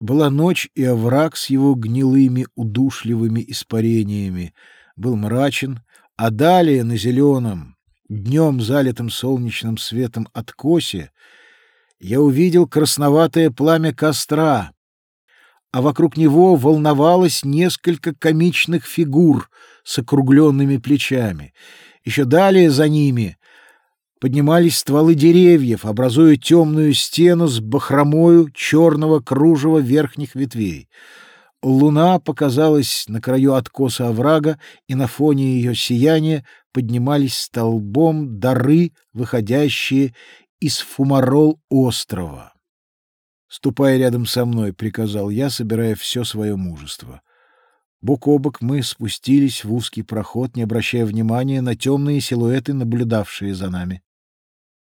Была ночь, и овраг с его гнилыми, удушливыми испарениями был мрачен, а далее на зеленом, днем залитым солнечным светом откосе, я увидел красноватое пламя костра, а вокруг него волновалось несколько комичных фигур с округленными плечами. Еще далее за ними поднимались стволы деревьев, образуя темную стену с бахромою черного кружева верхних ветвей. Луна показалась на краю откоса оврага, и на фоне ее сияния поднимались столбом дары, выходящие из фумарол острова. «Ступай рядом со мной», — приказал я, собирая все свое мужество. Бок о бок мы спустились в узкий проход, не обращая внимания на темные силуэты, наблюдавшие за нами.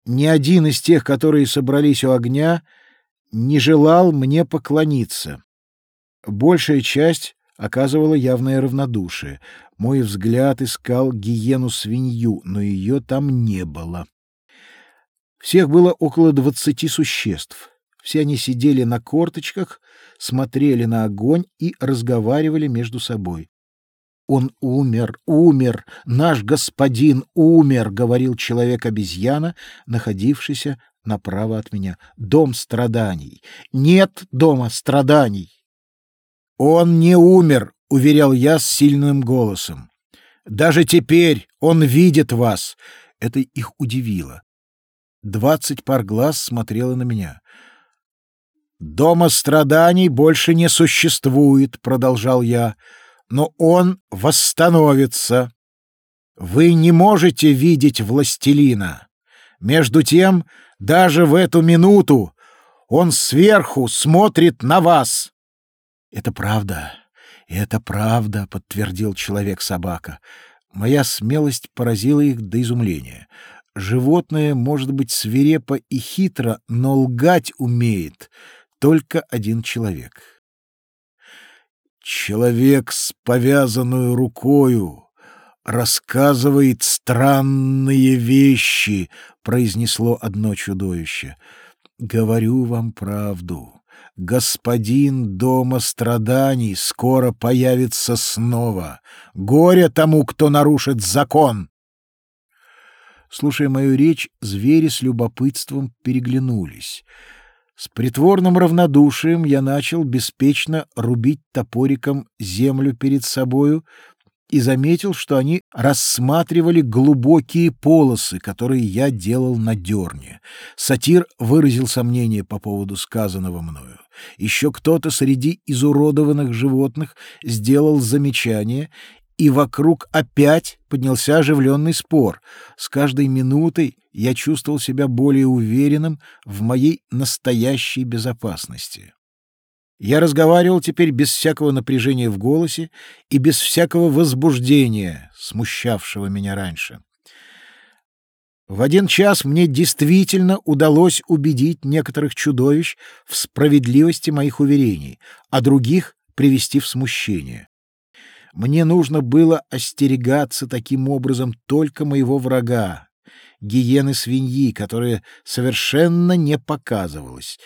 Ни один из тех, которые собрались у огня, не желал мне поклониться. Большая часть оказывала явное равнодушие. Мой взгляд искал гиену-свинью, но ее там не было. Всех было около двадцати существ. Все они сидели на корточках, смотрели на огонь и разговаривали между собой. «Он умер, умер, наш господин умер», — говорил человек-обезьяна, находившийся направо от меня. «Дом страданий. Нет дома страданий». «Он не умер», — уверял я с сильным голосом. «Даже теперь он видит вас». Это их удивило. Двадцать пар глаз смотрело на меня. «Дома страданий больше не существует», — продолжал я но он восстановится. Вы не можете видеть властелина. Между тем, даже в эту минуту он сверху смотрит на вас. Это правда. Это правда, подтвердил человек-собака. Моя смелость поразила их до изумления. Животное может быть свирепо и хитро, но лгать умеет только один человек. Человек с повязанную рукою рассказывает странные вещи, произнесло одно чудовище. Говорю вам правду. Господин дома страданий скоро появится снова. Горе тому, кто нарушит закон. Слушая мою речь, звери с любопытством переглянулись. С притворным равнодушием я начал беспечно рубить топориком землю перед собою и заметил, что они рассматривали глубокие полосы, которые я делал на дерне. Сатир выразил сомнение по поводу сказанного мною. Еще кто-то среди изуродованных животных сделал замечание, и вокруг опять поднялся оживленный спор. С каждой минутой я чувствовал себя более уверенным в моей настоящей безопасности. Я разговаривал теперь без всякого напряжения в голосе и без всякого возбуждения, смущавшего меня раньше. В один час мне действительно удалось убедить некоторых чудовищ в справедливости моих уверений, а других привести в смущение. Мне нужно было остерегаться таким образом только моего врага, гиены-свиньи, которая совершенно не показывалась.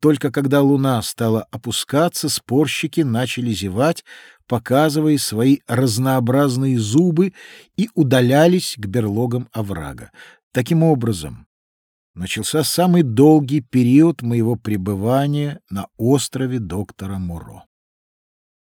Только когда луна стала опускаться, спорщики начали зевать, показывая свои разнообразные зубы и удалялись к берлогам оврага. Таким образом, начался самый долгий период моего пребывания на острове доктора Муро.